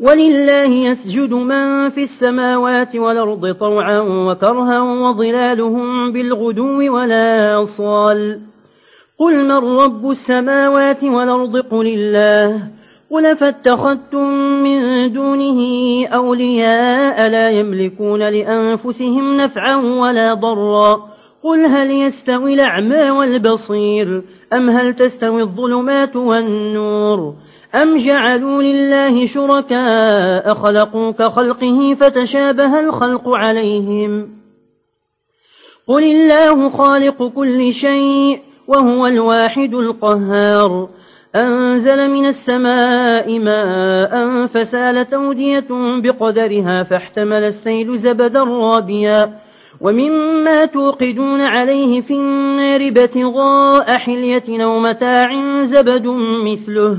ولله يسجد من في السماوات والأرض طوعا وكرها وظلالهم بالغدو ولا صال. قل من رب السماوات والأرض؟ قل الله. قل فاتخذتم من دونه أولياء لا يملكون لأنفسهم نفعا ولا ضرا. قل هل يستوي الأعمى والبصير أم هل تستوي الظلمات والنور؟ أم جعلوا لله شركاء خلقوا كخلقه فتشابه الخلق عليهم قل الله خالق كل شيء وهو الواحد القهار أنزل من السماء ماء فسال تودية بقدرها فاحتمل السيل زبدا رابيا ومما توقدون عليه في النار بتغاء حلية أو متاع زبد مثله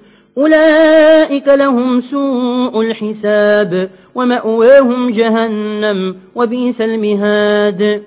أولئك لهم سوء الحساب ومأواهم جهنم وبيس المهاد.